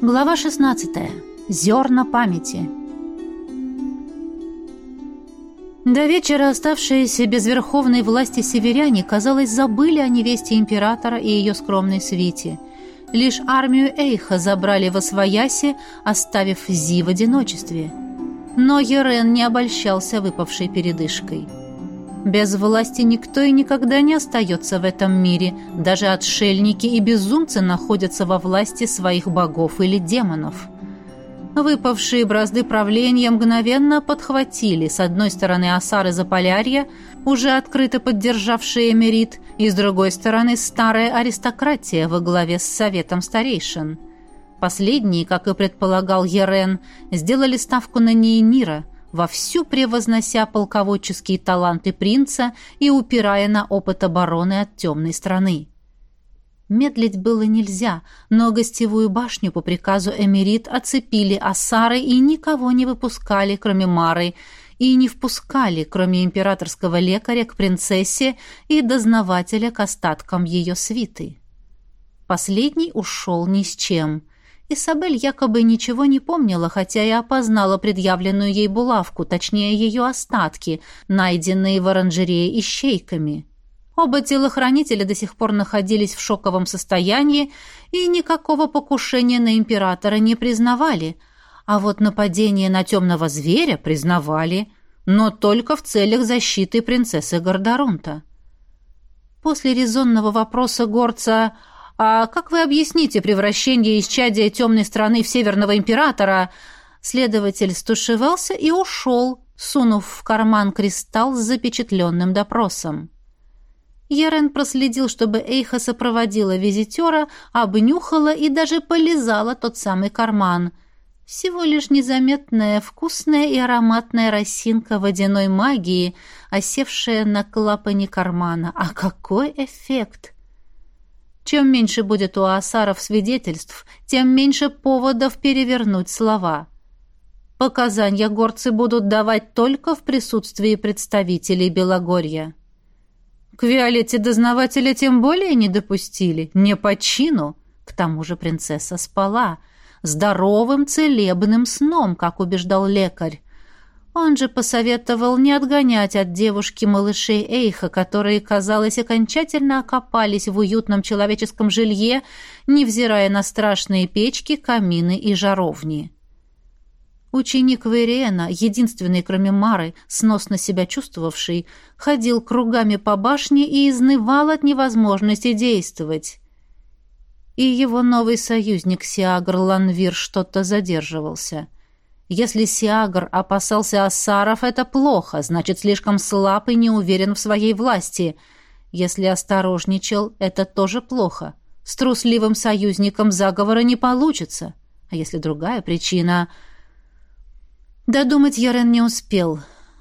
Глава 16. Зерна памяти. До вечера оставшиеся без верховной власти северяне, казалось, забыли о невесте императора и ее скромной свите. Лишь армию Эйха забрали во свояси, оставив Зи в одиночестве. Но Ерен не обольщался выпавшей передышкой. Без власти никто и никогда не остается в этом мире. Даже отшельники и безумцы находятся во власти своих богов или демонов. Выпавшие бразды правления мгновенно подхватили с одной стороны Асары Заполярья, уже открыто поддержавшие Эмерит, и с другой стороны старая аристократия во главе с Советом Старейшин. Последние, как и предполагал Ерен, сделали ставку на Нейнира – вовсю превознося полководческие таланты принца и упирая на опыт обороны от темной страны. Медлить было нельзя, но гостевую башню по приказу Эмирит оцепили осары и никого не выпускали, кроме Мары, и не впускали, кроме императорского лекаря, к принцессе и дознавателя к остаткам ее свиты. Последний ушел ни с чем — Исабель якобы ничего не помнила, хотя и опознала предъявленную ей булавку, точнее ее остатки, найденные в оранжерее ищейками. Оба телохранителя до сих пор находились в шоковом состоянии и никакого покушения на императора не признавали, а вот нападение на темного зверя признавали, но только в целях защиты принцессы Гордорунта. После резонного вопроса горца «А как вы объясните превращение исчадия темной страны в Северного Императора?» Следователь стушевался и ушел, сунув в карман кристалл с запечатленным допросом. Ерен проследил, чтобы Эйха сопроводила визитера, обнюхала и даже полизала тот самый карман. Всего лишь незаметная, вкусная и ароматная росинка водяной магии, осевшая на клапане кармана. А какой эффект! Чем меньше будет у асаров свидетельств, тем меньше поводов перевернуть слова. Показания горцы будут давать только в присутствии представителей Белогорья. К Виолетте дознавателя тем более не допустили, не по чину. К тому же принцесса спала, здоровым целебным сном, как убеждал лекарь. Он же посоветовал не отгонять от девушки малышей Эйха, которые, казалось, окончательно окопались в уютном человеческом жилье, невзирая на страшные печки, камины и жаровни. Ученик Вериена, единственный, кроме Мары, сносно себя чувствовавший, ходил кругами по башне и изнывал от невозможности действовать. И его новый союзник Сиагр Ланвир что-то задерживался — если Сиагр опасался Ассаров, это плохо, значит, слишком слаб и не уверен в своей власти. Если осторожничал, это тоже плохо. С трусливым союзником заговора не получится. А если другая причина... Додумать Ярен не успел.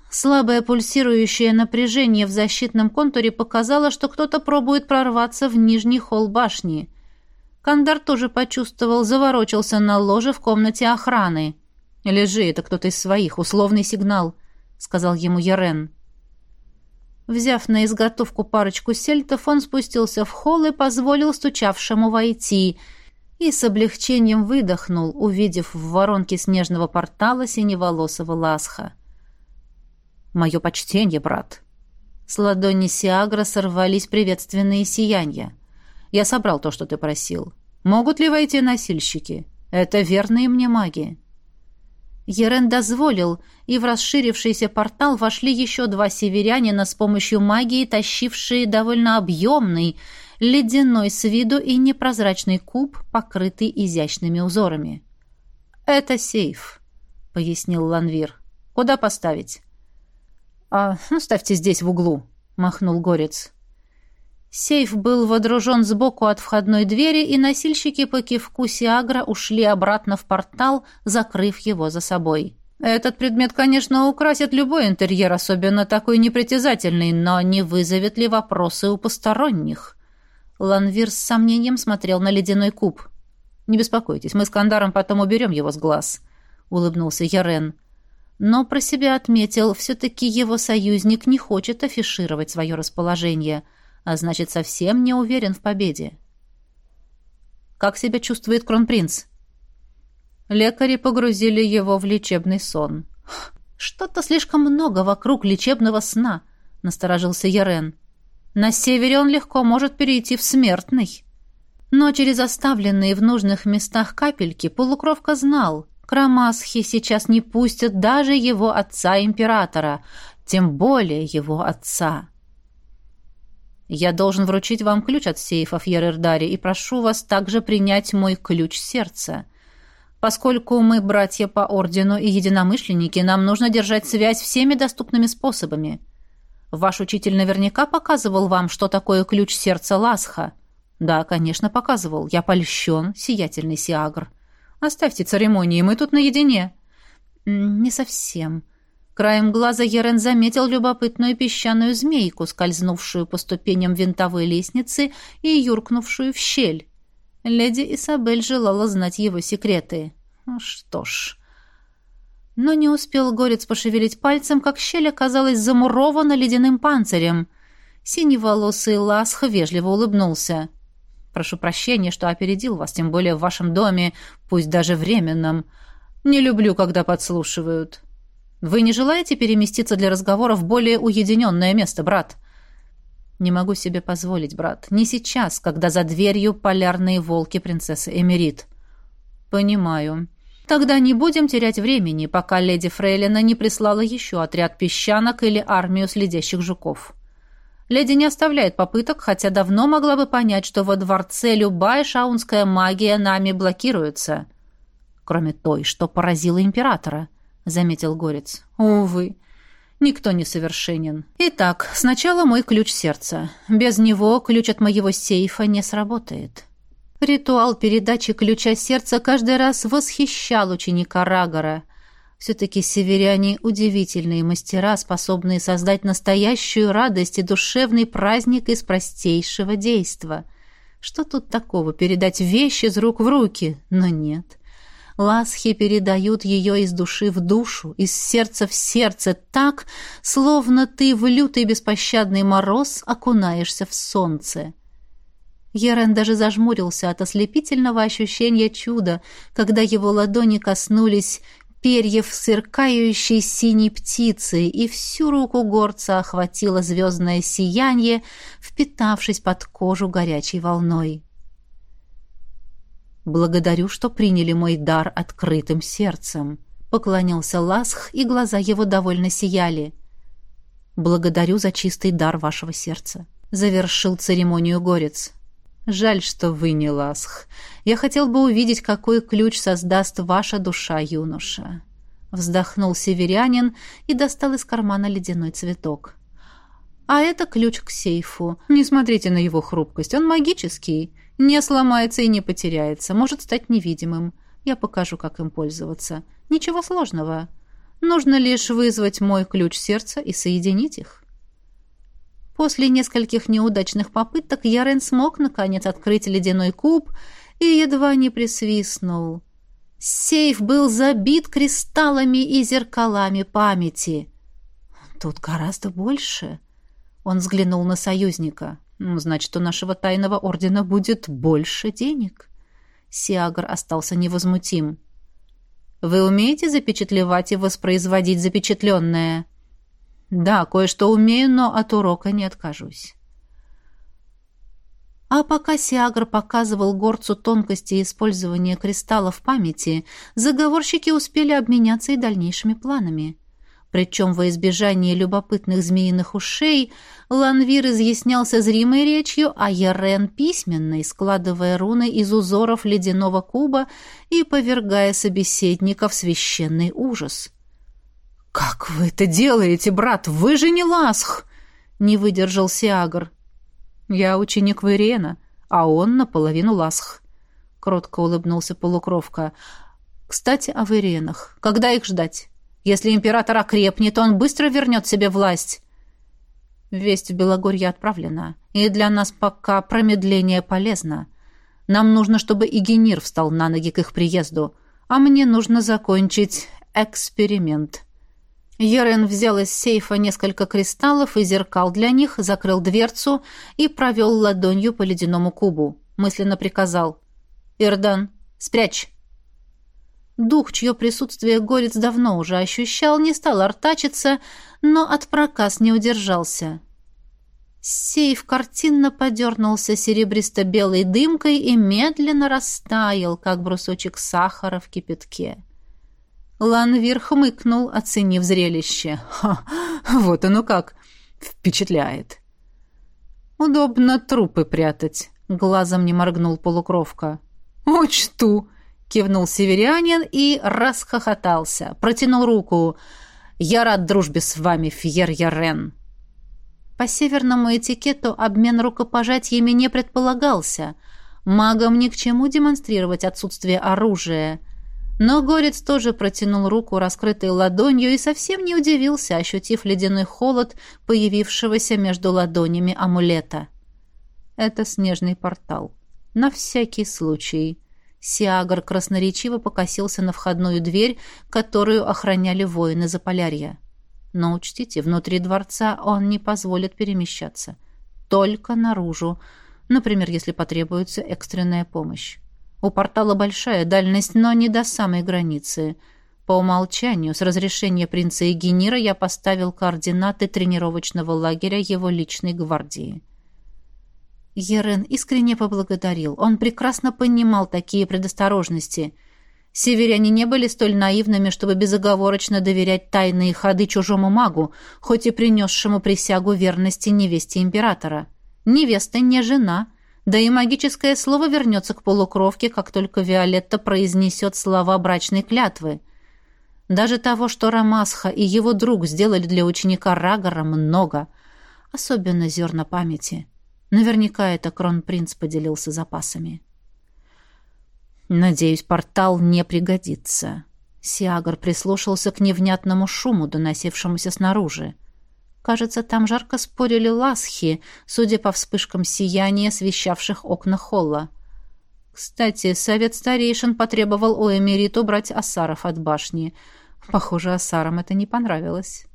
Слабое пульсирующее напряжение в защитном контуре показало, что кто-то пробует прорваться в нижний холл башни. Кандар тоже почувствовал, заворочился на ложе в комнате охраны. «Лежи, это кто-то из своих, условный сигнал», — сказал ему Ярен. Взяв на изготовку парочку сельтов, он спустился в холл и позволил стучавшему войти, и с облегчением выдохнул, увидев в воронке снежного портала синеволосого ласха. «Мое почтение, брат!» С ладони Сиагра сорвались приветственные сияния. «Я собрал то, что ты просил. Могут ли войти носильщики? Это верные мне маги». Ерен дозволил, и в расширившийся портал вошли еще два северянина с помощью магии, тащившие довольно объемный, ледяной с виду и непрозрачный куб, покрытый изящными узорами. «Это сейф», — пояснил Ланвир. «Куда поставить?» «А, ну, ставьте здесь, в углу», — махнул Горец. Сейф был водружен сбоку от входной двери, и носильщики по кивку Сиагра ушли обратно в портал, закрыв его за собой. Этот предмет, конечно, украсит любой интерьер, особенно такой непритязательный, но не вызовет ли вопросы у посторонних? Ланвир с сомнением смотрел на ледяной куб. «Не беспокойтесь, мы с Кандаром потом уберем его с глаз», — улыбнулся Ярен. Но про себя отметил, все-таки его союзник не хочет афишировать свое расположение — а значит, совсем не уверен в победе. «Как себя чувствует кронпринц?» Лекари погрузили его в лечебный сон. «Что-то слишком много вокруг лечебного сна», — насторожился Ярен. «На севере он легко может перейти в смертный». Но через оставленные в нужных местах капельки полукровка знал, Крамасхи сейчас не пустят даже его отца-императора, тем более его отца. Я должен вручить вам ключ от сейфа в Ерердаре и прошу вас также принять мой ключ сердца. Поскольку мы братья по ордену и единомышленники, нам нужно держать связь всеми доступными способами. Ваш учитель наверняка показывал вам, что такое ключ сердца Ласха. Да, конечно, показывал. Я польщен, сиятельный Сиагр. Оставьте церемонии, мы тут наедине. Не совсем. Краем глаза Ерен заметил любопытную песчаную змейку, скользнувшую по ступеням винтовой лестницы и юркнувшую в щель. Леди Исабель желала знать его секреты. Ну что ж... Но не успел горец пошевелить пальцем, как щель оказалась замурована ледяным панцирем. Синеволосый Ласх вежливо улыбнулся. «Прошу прощения, что опередил вас, тем более в вашем доме, пусть даже временном. Не люблю, когда подслушивают». Вы не желаете переместиться для разговора в более уединенное место, брат? Не могу себе позволить, брат. Не сейчас, когда за дверью полярные волки принцессы Эмерит. Понимаю. Тогда не будем терять времени, пока леди Фрейлина не прислала еще отряд песчанок или армию следящих жуков. Леди не оставляет попыток, хотя давно могла бы понять, что во дворце любая шаунская магия нами блокируется. Кроме той, что поразила императора заметил Горец. Увы, никто не совершенен. Итак, сначала мой ключ сердца. Без него ключ от моего сейфа не сработает. Ритуал передачи ключа сердца каждый раз восхищал ученика Рагора. Все-таки северяне – удивительные мастера, способные создать настоящую радость и душевный праздник из простейшего действа. Что тут такого – передать вещи из рук в руки? Но нет. Ласхи передают ее из души в душу, из сердца в сердце, так, словно ты в лютый беспощадный мороз окунаешься в солнце. Ерен даже зажмурился от ослепительного ощущения чуда, когда его ладони коснулись перьев сверкающей синей птицы, и всю руку горца охватило звездное сияние, впитавшись под кожу горячей волной. Благодарю, что приняли мой дар открытым сердцем. Поклонился Ласх, и глаза его довольно сияли. Благодарю за чистый дар вашего сердца. Завершил церемонию горец. Жаль, что вы не Ласх. Я хотел бы увидеть, какой ключ создаст ваша душа, юноша. Вздохнул северянин и достал из кармана ледяной цветок. А это ключ к сейфу. Не смотрите на его хрупкость, он магический. Не сломается и не потеряется, может стать невидимым. Я покажу, как им пользоваться. Ничего сложного. Нужно лишь вызвать мой ключ сердца и соединить их. После нескольких неудачных попыток Ярен смог, наконец, открыть ледяной куб и едва не присвистнул. Сейф был забит кристаллами и зеркалами памяти. Тут гораздо больше. Он взглянул на союзника. Ну, значит, у нашего тайного ордена будет больше денег. Сиагр остался невозмутим. Вы умеете запечатлевать и воспроизводить запечатленное? Да, кое-что умею, но от урока не откажусь. А пока Сиагр показывал горцу тонкости использования кристаллов памяти, заговорщики успели обменяться и дальнейшими планами. Причем во избежание любопытных змеиных ушей Ланвир изъяснялся зримой речью, а Ярен письменной, складывая руны из узоров ледяного куба и повергая собеседника в священный ужас. «Как вы это делаете, брат? Вы же не Ласх!» — не выдержал Сиагр. «Я ученик Вейрена, а он наполовину Ласх», — кротко улыбнулся полукровка. «Кстати, о Вейренах. Когда их ждать?» Если император окрепнет, он быстро вернет себе власть. Весть в Белогорье отправлена, и для нас пока промедление полезно. Нам нужно, чтобы Игенир встал на ноги к их приезду, а мне нужно закончить эксперимент». Ерен взял из сейфа несколько кристаллов и зеркал для них, закрыл дверцу и провел ладонью по ледяному кубу. Мысленно приказал. «Ирдан, спрячь!» Дух, чье присутствие Горец давно уже ощущал, не стал артачиться, но от проказ не удержался. Сейф картинно подернулся серебристо-белой дымкой и медленно растаял, как брусочек сахара в кипятке. Ланвир хмыкнул, оценив зрелище. «Ха, вот оно как! Впечатляет!» «Удобно трупы прятать», — глазом не моргнул полукровка. «Учту!» — кивнул северянин и расхохотался. Протянул руку. «Я рад дружбе с вами, Фьер Ярен!» По северному этикету обмен рукопожатиями не предполагался. Магам ни к чему демонстрировать отсутствие оружия. Но Горец тоже протянул руку, раскрытой ладонью, и совсем не удивился, ощутив ледяной холод, появившегося между ладонями амулета. Это снежный портал. На всякий случай. Сиагр красноречиво покосился на входную дверь, которую охраняли воины Заполярья. Но учтите, внутри дворца он не позволит перемещаться. Только наружу. Например, если потребуется экстренная помощь. У портала большая дальность, но не до самой границы. По умолчанию, с разрешения принца Егенира я поставил координаты тренировочного лагеря его личной гвардии. Ерен искренне поблагодарил. Он прекрасно понимал такие предосторожности – Северяне не были столь наивными, чтобы безоговорочно доверять тайные ходы чужому магу, хоть и принесшему присягу верности невесте императора. Невеста не жена, да и магическое слово вернется к полукровке, как только Виолетта произнесет слова брачной клятвы. Даже того, что Рамасха и его друг сделали для ученика Рагора, много. Особенно зерна памяти. Наверняка это кронпринц поделился запасами. Надеюсь, портал не пригодится. Сиагр прислушался к невнятному шуму, доносившемуся снаружи. Кажется, там жарко спорили ласхи, судя по вспышкам сияния, освещавших окна холла. Кстати, совет старейшин потребовал у Эмерит убрать Асаров от башни. Похоже, Асарам это не понравилось.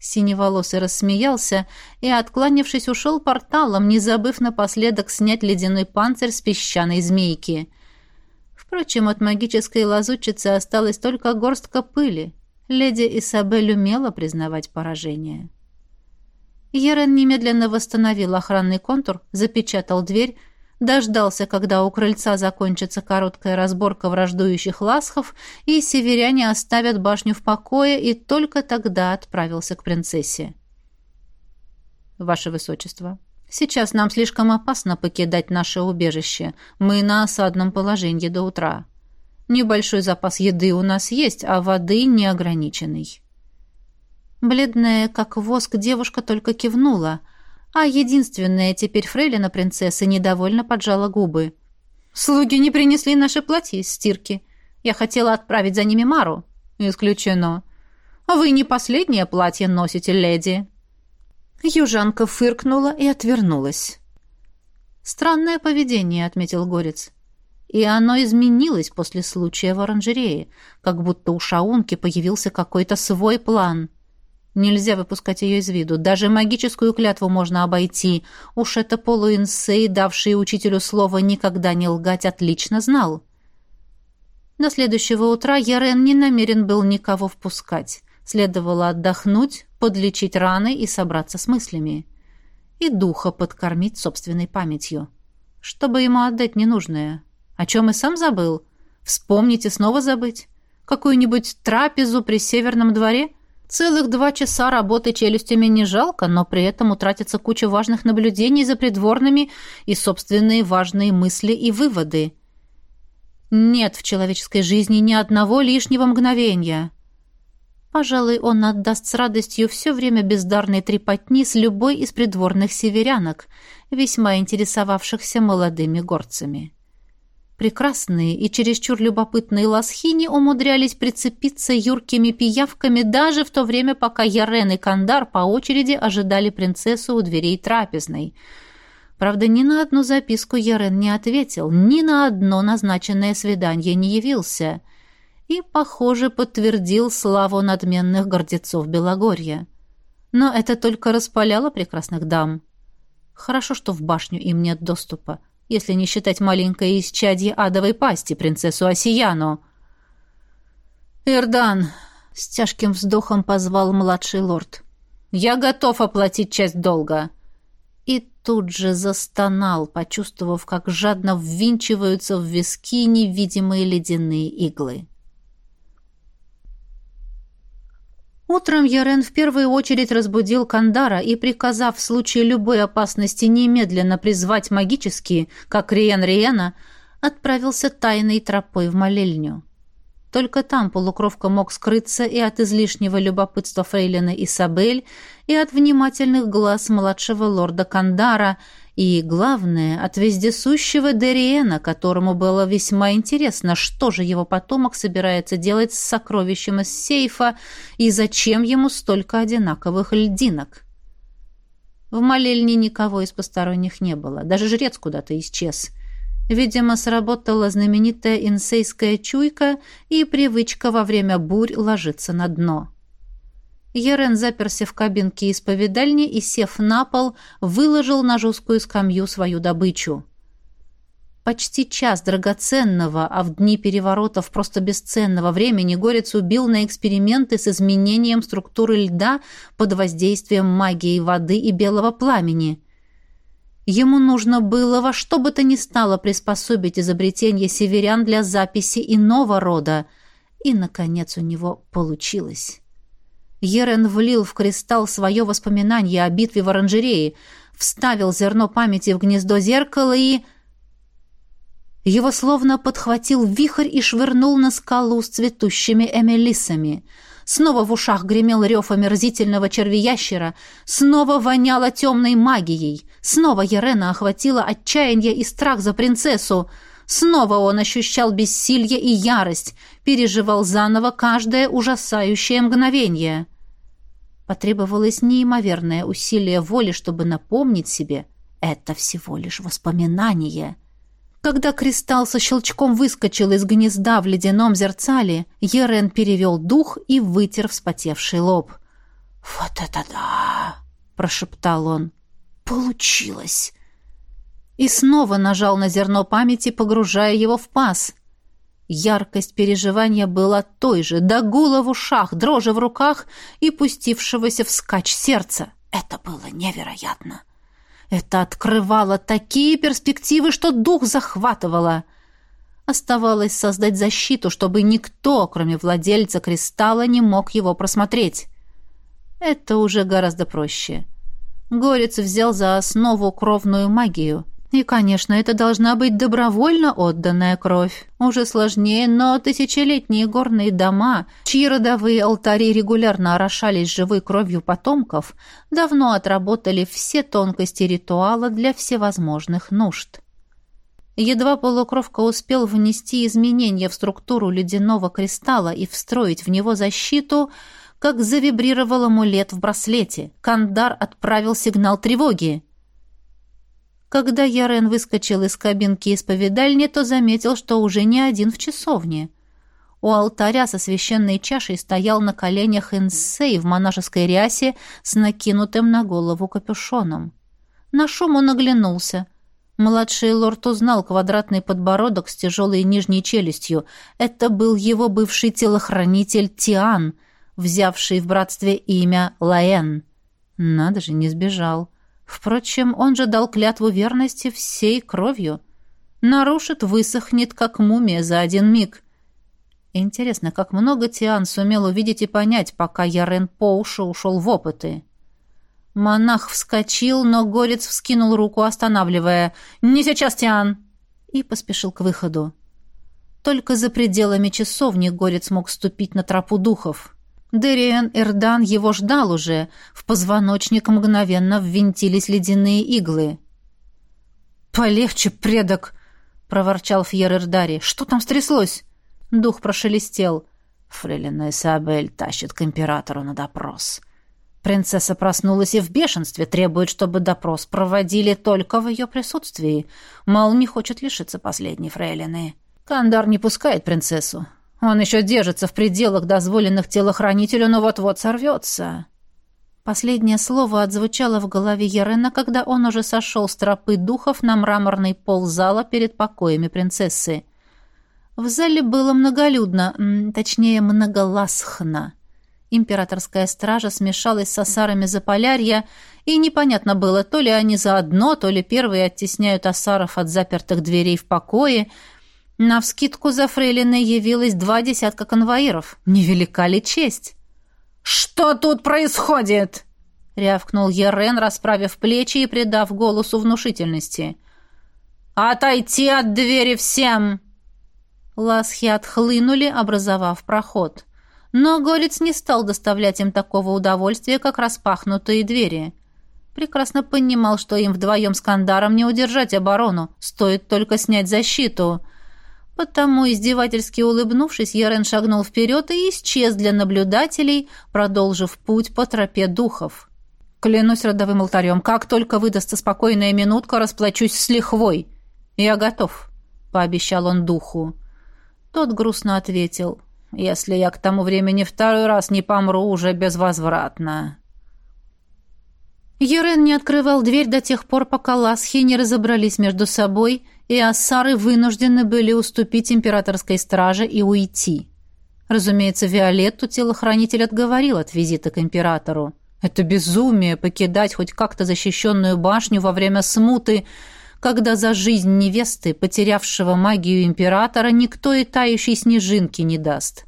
Синеволосый рассмеялся и, откланившись, ушел порталом, не забыв напоследок снять ледяной панцирь с песчаной змейки. Впрочем, от магической лазутчицы осталась только горстка пыли. Леди Исабель умела признавать поражение. Ерен немедленно восстановил охранный контур, запечатал дверь, дождался, когда у крыльца закончится короткая разборка враждующих ласхов, и северяне оставят башню в покое, и только тогда отправился к принцессе. «Ваше Высочество», Сейчас нам слишком опасно покидать наше убежище. Мы на осадном положении до утра. Небольшой запас еды у нас есть, а воды неограниченный. Бледная, как воск, девушка только кивнула, а единственная теперь фрейлина принцессы недовольно поджала губы. «Слуги не принесли наши платья из стирки. Я хотела отправить за ними Мару». «Исключено. Вы не последнее платье носите, леди». Южанка фыркнула и отвернулась. «Странное поведение», — отметил Горец. «И оно изменилось после случая в оранжерее, как будто у Шаунки появился какой-то свой план. Нельзя выпускать ее из виду. Даже магическую клятву можно обойти. Уж это полуинсей, давший учителю слово никогда не лгать, отлично знал». До следующего утра Ярен не намерен был никого впускать. Следовало отдохнуть, подлечить раны и собраться с мыслями. И духа подкормить собственной памятью. Чтобы ему отдать ненужное. О чем и сам забыл. Вспомнить и снова забыть. Какую-нибудь трапезу при северном дворе? Целых два часа работы челюстями не жалко, но при этом утратится куча важных наблюдений за придворными и собственные важные мысли и выводы. Нет в человеческой жизни ни одного лишнего мгновения. Пожалуй, он отдаст с радостью все время бездарной трепотни с любой из придворных северянок, весьма интересовавшихся молодыми горцами. Прекрасные и чересчур любопытные ласхини умудрялись прицепиться юркими пиявками даже в то время, пока Ярен и Кандар по очереди ожидали принцессу у дверей трапезной. Правда, ни на одну записку Ярен не ответил, ни на одно назначенное свидание не явился — и, похоже, подтвердил славу надменных гордецов Белогорья. Но это только распаляло прекрасных дам. Хорошо, что в башню им нет доступа, если не считать маленькое исчадье адовой пасти, принцессу Осияну. «Ирдан!» — с тяжким вздохом позвал младший лорд. «Я готов оплатить часть долга!» И тут же застонал, почувствовав, как жадно ввинчиваются в виски невидимые ледяные иглы. Утром Ярен в первую очередь разбудил Кандара и, приказав в случае любой опасности немедленно призвать магические, как Риен Риена, отправился тайной тропой в молельню. Только там полукровка мог скрыться и от излишнего любопытства фрейлины Исабель, и от внимательных глаз младшего лорда Кандара, и, главное, от вездесущего Дериена, которому было весьма интересно, что же его потомок собирается делать с сокровищем из сейфа и зачем ему столько одинаковых льдинок. В молельне никого из посторонних не было, даже жрец куда-то исчез. Видимо, сработала знаменитая инсейская чуйка и привычка во время бурь ложиться на дно. Ерен заперся в кабинке исповедальни и, сев на пол, выложил на жесткую скамью свою добычу. Почти час драгоценного, а в дни переворотов просто бесценного времени Горец убил на эксперименты с изменением структуры льда под воздействием магии воды и белого пламени. Ему нужно было во что бы то ни стало приспособить изобретение северян для записи иного рода, и, наконец, у него получилось. Ерен влил в кристалл свое воспоминание о битве в оранжерее, вставил зерно памяти в гнездо зеркала и... Его словно подхватил вихрь и швырнул на скалу с цветущими эмелисами. Снова в ушах гремел рев омерзительного червиящера, снова воняло темной магией, снова Ерена охватило отчаяние и страх за принцессу — Снова он ощущал бессилье и ярость, переживал заново каждое ужасающее мгновение. Потребовалось неимоверное усилие воли, чтобы напомнить себе «это всего лишь воспоминание». Когда кристалл со щелчком выскочил из гнезда в ледяном зерцале, Ерен перевел дух и вытер вспотевший лоб. «Вот это да!» — прошептал он. «Получилось!» и снова нажал на зерно памяти, погружая его в паз. Яркость переживания была той же, до гула в ушах, дрожи в руках и пустившегося вскачь сердца. Это было невероятно. Это открывало такие перспективы, что дух захватывало. Оставалось создать защиту, чтобы никто, кроме владельца кристалла, не мог его просмотреть. Это уже гораздо проще. Горец взял за основу кровную магию — и, конечно, это должна быть добровольно отданная кровь. Уже сложнее, но тысячелетние горные дома, чьи родовые алтари регулярно орошались живой кровью потомков, давно отработали все тонкости ритуала для всевозможных нужд. Едва полукровка успел внести изменения в структуру ледяного кристалла и встроить в него защиту, как завибрировал амулет в браслете. Кандар отправил сигнал тревоги. Когда Ярен выскочил из кабинки исповедальни, то заметил, что уже не один в часовне. У алтаря со священной чашей стоял на коленях Инсей в монашеской рясе с накинутым на голову капюшоном. На шум он оглянулся. Младший лорд узнал квадратный подбородок с тяжелой нижней челюстью. Это был его бывший телохранитель Тиан, взявший в братстве имя Лаэн. Надо же, не сбежал. Впрочем, он же дал клятву верности всей кровью. Нарушит, высохнет, как мумия за один миг. Интересно, как много Тиан сумел увидеть и понять, пока Ярен по уши ушел в опыты. Монах вскочил, но горец вскинул руку, останавливая. «Не сейчас, Тиан!» и поспешил к выходу. Только за пределами часовни горец мог ступить на тропу духов. Дериен Эрдан его ждал уже. В позвоночник мгновенно ввинтились ледяные иглы. «Полегче, предок!» — проворчал Фьер Эрдари. «Что там стряслось?» Дух прошелестел. Фрейлина Исабель тащит к императору на допрос. Принцесса проснулась и в бешенстве требует, чтобы допрос проводили только в ее присутствии. Мол, не хочет лишиться последней фрейлины. Кандар не пускает принцессу. Он еще держится в пределах дозволенных телохранителю, но вот-вот сорвется. Последнее слово отзвучало в голове Ярена, когда он уже сошел с тропы духов на мраморный пол зала перед покоями принцессы. В зале было многолюдно, точнее, многоласхно. Императорская стража смешалась с осарами Заполярья, и непонятно было, то ли они заодно, то ли первые оттесняют осаров от запертых дверей в покое. Навскидку за фрейлиной явилось два десятка конвоиров. Невелика ли честь? «Что тут происходит?» — рявкнул Ерен, расправив плечи и придав голосу внушительности. «Отойти от двери всем!» Ласхи отхлынули, образовав проход. Но Горец не стал доставлять им такого удовольствия, как распахнутые двери. Прекрасно понимал, что им вдвоем с Кандаром не удержать оборону, стоит только снять защиту. Потому, издевательски улыбнувшись, Ярен шагнул вперед и исчез для наблюдателей, продолжив путь по тропе духов. «Клянусь родовым алтарем, как только выдастся спокойная минутка, расплачусь с лихвой. Я готов», — пообещал он духу. Тот грустно ответил — если я к тому времени второй раз не помру уже безвозвратно. Ерен не открывал дверь до тех пор, пока ласхи не разобрались между собой, и ассары вынуждены были уступить императорской страже и уйти. Разумеется, Виолетту телохранитель отговорил от визита к императору. Это безумие покидать хоть как-то защищенную башню во время смуты, когда за жизнь невесты, потерявшего магию императора, никто и тающей снежинки не даст.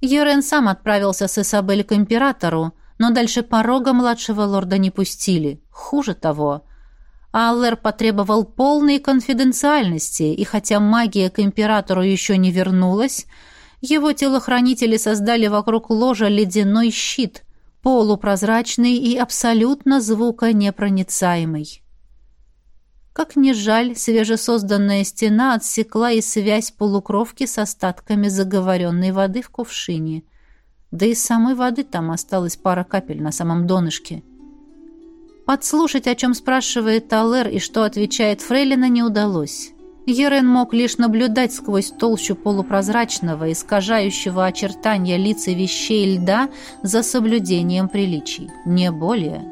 Ерен сам отправился с Исабель к императору, но дальше порога младшего лорда не пустили. Хуже того, Аллер потребовал полной конфиденциальности, и хотя магия к императору еще не вернулась, его телохранители создали вокруг ложа ледяной щит, полупрозрачный и абсолютно звуконепроницаемый. Как ни жаль, свежесозданная стена отсекла и связь полукровки с остатками заговоренной воды в кувшине. Да и самой воды там осталась пара капель на самом донышке. Подслушать, о чем спрашивает Талер и что отвечает Фрейлина, не удалось. Ерен мог лишь наблюдать сквозь толщу полупрозрачного, искажающего очертания лиц и вещей льда за соблюдением приличий. Не более.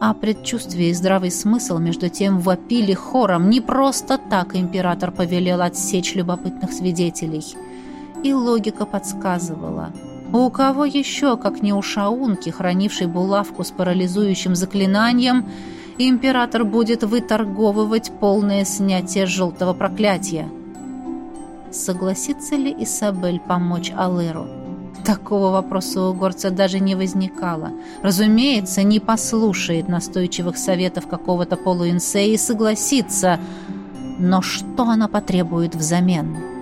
А предчувствие и здравый смысл между тем вопили хором. Не просто так император повелел отсечь любопытных свидетелей. И логика подсказывала. У кого еще, как не у Шаунки, хранившей булавку с парализующим заклинанием, император будет выторговывать полное снятие желтого проклятия? Согласится ли Исабель помочь Алэру? Такого вопроса у горца даже не возникало. Разумеется, не послушает настойчивых советов какого-то полуинсея и согласится. Но что она потребует взамен?»